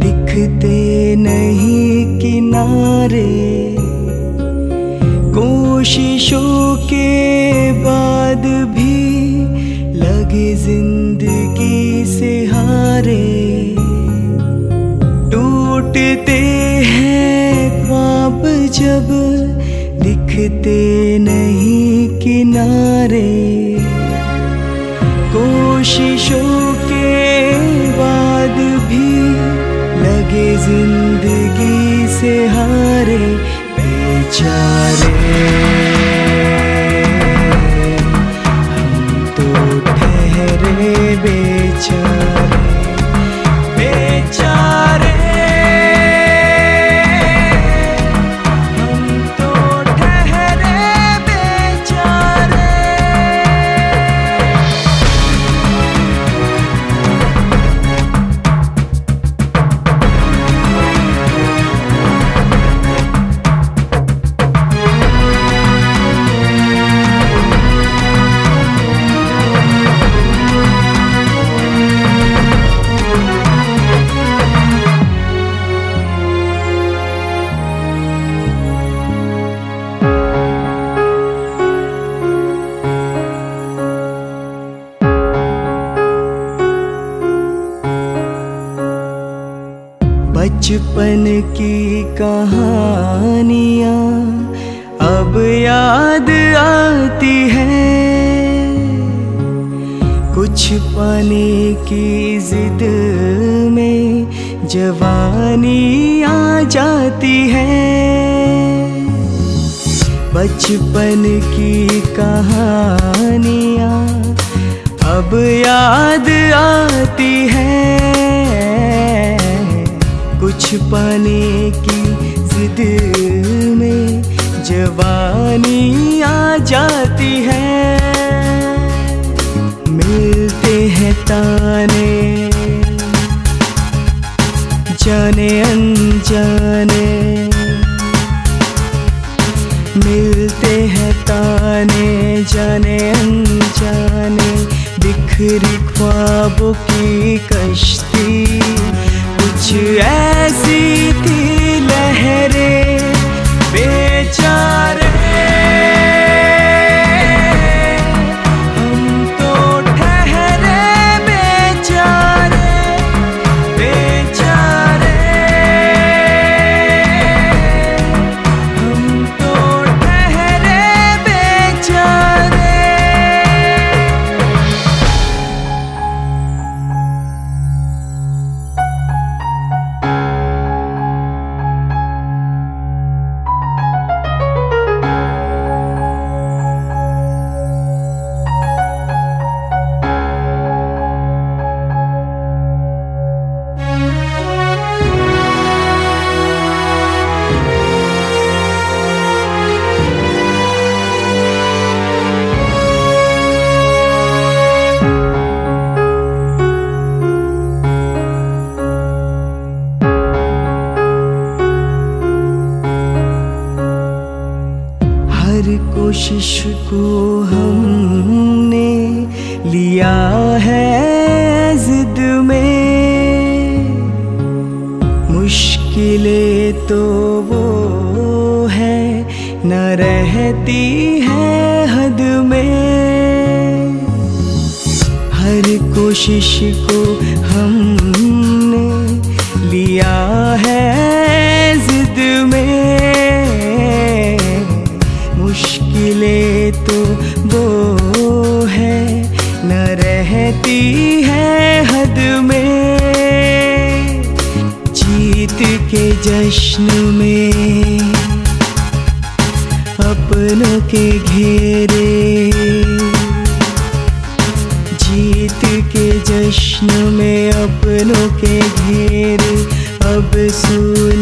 दिखते नहीं किनारे, कोशिशों के बाद भी लगे ज़िंदगी से हारे। टूटते हैं ख्वाब जब दिखते नहीं किनारे, कोशिशों हारे बेचारे। बचपन की कहानियाँ अब याद आती हैं। कुछ पाने की जिद में जवानी आ जाती है। बचपन की कहानियाँ अब याद आती हैं। पाने की जिद में जवानी आ जाती है। मिलते हैं ताने, जाने अनजाने। मिलते हैं ताने, जाने अनजाने। बिखरी ख्वाबों की कश्ती कुछ ऐसी न रहती है हद में। हर कोशिश को हमने लिया है जिद में। मुश्किलें तो वो है, न रहती है हद में। जीत के जश्न में अपनों के घेरे। जीत के जश्न में अपनों के घेरे। अब है